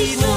sido